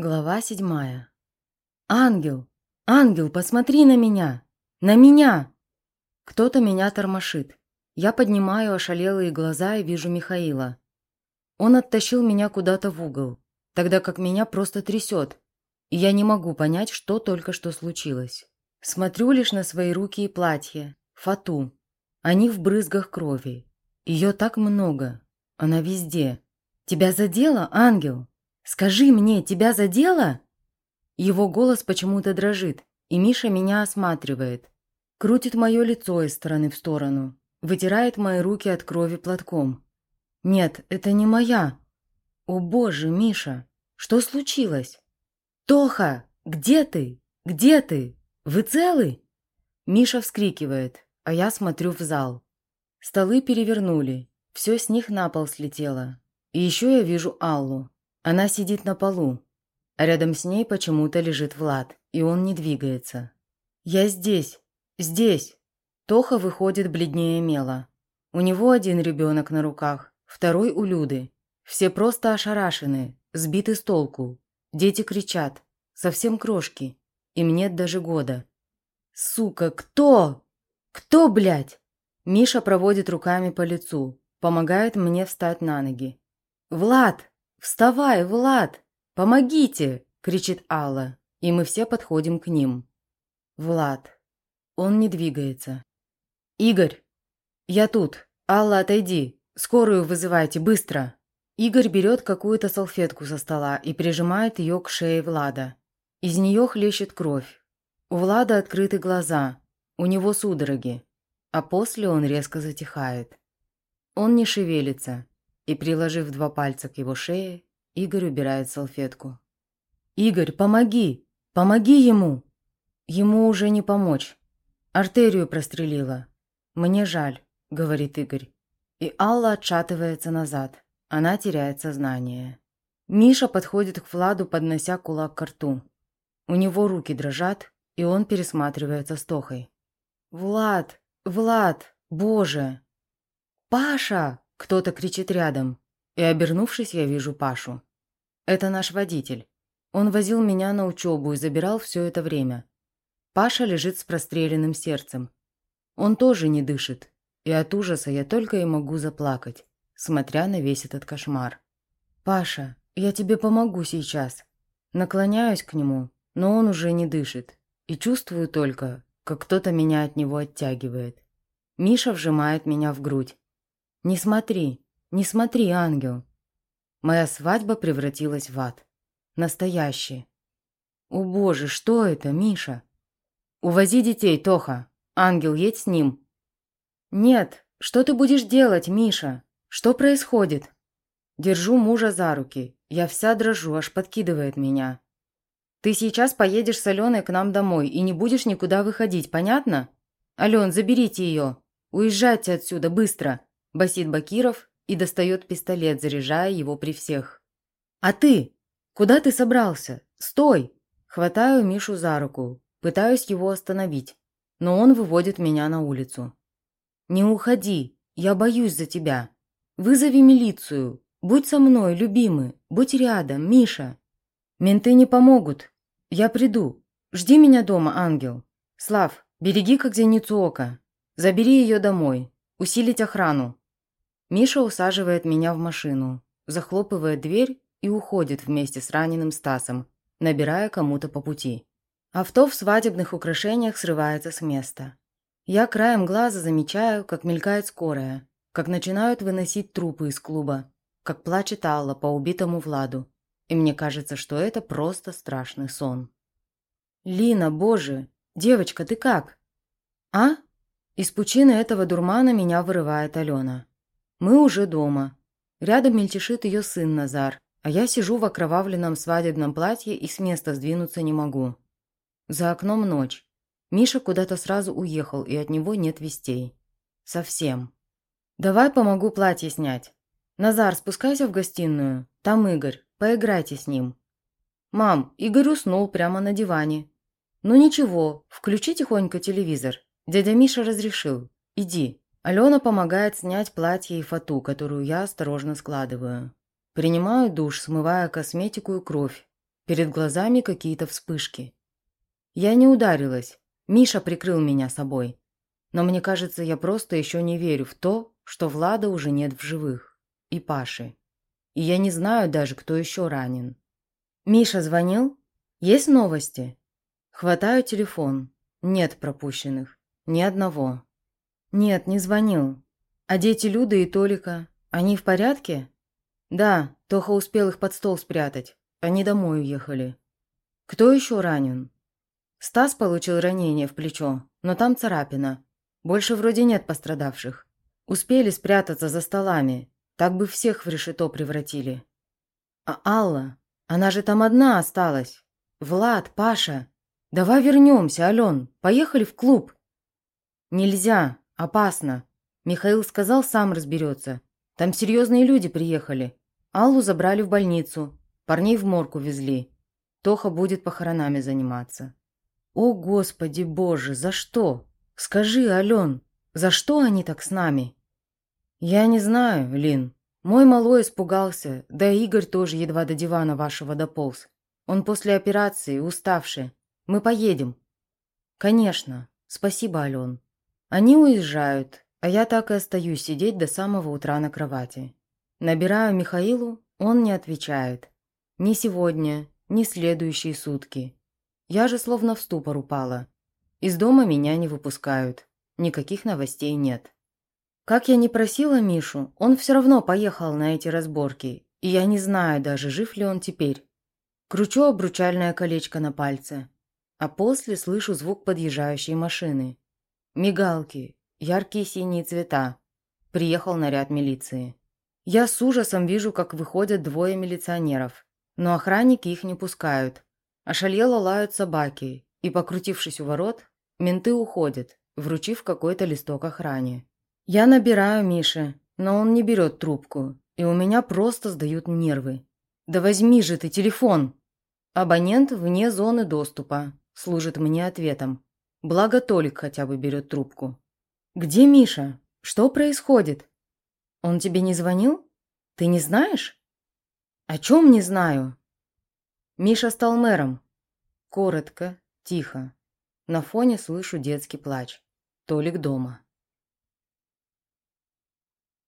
Глава седьмая. «Ангел! Ангел, посмотри на меня! На меня!» Кто-то меня тормошит. Я поднимаю ошалелые глаза и вижу Михаила. Он оттащил меня куда-то в угол, тогда как меня просто трясет, и я не могу понять, что только что случилось. Смотрю лишь на свои руки и платье, фату. Они в брызгах крови. Ее так много. Она везде. «Тебя задело, ангел?» «Скажи мне, тебя задело?» Его голос почему-то дрожит, и Миша меня осматривает. Крутит мое лицо из стороны в сторону, вытирает мои руки от крови платком. «Нет, это не моя!» «О боже, Миша, что случилось?» «Тоха, где ты? Где ты? Вы целы?» Миша вскрикивает, а я смотрю в зал. Столы перевернули, все с них на пол слетело. И еще я вижу Аллу. Она сидит на полу, рядом с ней почему-то лежит Влад, и он не двигается. «Я здесь! Здесь!» Тоха выходит бледнее мела. У него один ребенок на руках, второй у Люды. Все просто ошарашены, сбиты с толку. Дети кричат. Совсем крошки. Им нет даже года. «Сука, кто? Кто, блядь?» Миша проводит руками по лицу, помогает мне встать на ноги. «Влад!» «Вставай, Влад! Помогите!» – кричит Алла, и мы все подходим к ним. Влад. Он не двигается. «Игорь! Я тут! Алла, отойди! Скорую вызывайте, быстро!» Игорь берет какую-то салфетку со стола и прижимает ее к шее Влада. Из нее хлещет кровь. У Влада открыты глаза, у него судороги, а после он резко затихает. Он не шевелится, и, приложив два пальца к его шее, Игорь убирает салфетку. «Игорь, помоги! Помоги ему!» «Ему уже не помочь. Артерию прострелила. Мне жаль», — говорит Игорь. И Алла отшатывается назад. Она теряет сознание. Миша подходит к Владу, поднося кулак к рту. У него руки дрожат, и он пересматривается с Тохой. «Влад! Влад! Боже!» «Паша!» Кто-то кричит рядом, и, обернувшись, я вижу Пашу. Это наш водитель. Он возил меня на учебу и забирал все это время. Паша лежит с простреленным сердцем. Он тоже не дышит, и от ужаса я только и могу заплакать, смотря на весь этот кошмар. «Паша, я тебе помогу сейчас». Наклоняюсь к нему, но он уже не дышит, и чувствую только, как кто-то меня от него оттягивает. Миша вжимает меня в грудь. «Не смотри, не смотри, ангел!» Моя свадьба превратилась в ад. Настоящий. «О боже, что это, Миша?» «Увози детей, Тоха. Ангел, едь с ним». «Нет, что ты будешь делать, Миша? Что происходит?» Держу мужа за руки. Я вся дрожу, аж подкидывает меня. «Ты сейчас поедешь с Аленой к нам домой и не будешь никуда выходить, понятно? Ален, заберите ее. Уезжайте отсюда, быстро. – басит Бакиров и достает пистолет, заряжая его при всех. «А ты? Куда ты собрался? Стой!» Хватаю Мишу за руку, пытаюсь его остановить, но он выводит меня на улицу. «Не уходи, я боюсь за тебя. Вызови милицию. Будь со мной, любимый, будь рядом, Миша. Менты не помогут. Я приду. Жди меня дома, ангел. Слав, береги как зеницу ока. Забери ее домой. Усилить охрану. Миша усаживает меня в машину, захлопывает дверь и уходит вместе с раненым Стасом, набирая кому-то по пути. Авто в свадебных украшениях срывается с места. Я краем глаза замечаю, как мелькает скорая, как начинают выносить трупы из клуба, как плачет Алла по убитому Владу. И мне кажется, что это просто страшный сон. «Лина, боже! Девочка, ты как?» «А?» Из пучины этого дурмана меня вырывает Алена. Мы уже дома. Рядом мельтешит ее сын Назар, а я сижу в окровавленном свадебном платье и с места сдвинуться не могу. За окном ночь. Миша куда-то сразу уехал, и от него нет вестей. Совсем. Давай помогу платье снять. Назар, спускайся в гостиную. Там Игорь. Поиграйте с ним. Мам, Игорь уснул прямо на диване. Ну ничего, включи тихонько телевизор. Дядя Миша разрешил. Иди. Алена помогает снять платье и фату, которую я осторожно складываю. Принимаю душ, смывая косметику и кровь. Перед глазами какие-то вспышки. Я не ударилась. Миша прикрыл меня собой. Но мне кажется, я просто еще не верю в то, что Влада уже нет в живых. И Паши. И я не знаю даже, кто еще ранен. «Миша звонил? Есть новости?» Хватаю телефон. Нет пропущенных. Ни одного. Нет, не звонил. А дети Люды и Толика, они в порядке? Да, Тоха успел их под стол спрятать. Они домой уехали. Кто еще ранен? Стас получил ранение в плечо, но там царапина. Больше вроде нет пострадавших. Успели спрятаться за столами. Так бы всех в решето превратили. А Алла? Она же там одна осталась. Влад, Паша. Давай вернемся, Ален. Поехали в клуб. Нельзя. Опасно. Михаил сказал, сам разберется. Там серьезные люди приехали. Аллу забрали в больницу. Парней в морг везли. Тоха будет похоронами заниматься. О, Господи Боже, за что? Скажи, Ален, за что они так с нами? Я не знаю, Лин. Мой малой испугался, да и Игорь тоже едва до дивана вашего дополз. Он после операции, уставший. Мы поедем. Конечно. Спасибо, Ален. Они уезжают, а я так и остаюсь сидеть до самого утра на кровати. Набираю Михаилу, он не отвечает. Ни сегодня, ни следующие сутки. Я же словно в ступор упала. Из дома меня не выпускают. Никаких новостей нет. Как я не просила Мишу, он все равно поехал на эти разборки, и я не знаю даже, жив ли он теперь. Кручу обручальное колечко на пальце, а после слышу звук подъезжающей машины. Мигалки, яркие синие цвета. Приехал наряд милиции. Я с ужасом вижу, как выходят двое милиционеров, но охранники их не пускают. Ошалело лают собаки, и, покрутившись у ворот, менты уходят, вручив какой-то листок охране. Я набираю Мише, но он не берет трубку, и у меня просто сдают нервы. «Да возьми же ты телефон!» Абонент вне зоны доступа служит мне ответом. Благо Толик хотя бы берет трубку. «Где Миша? Что происходит? Он тебе не звонил? Ты не знаешь?» «О чем не знаю?» Миша стал мэром. Коротко, тихо. На фоне слышу детский плач. Толик дома.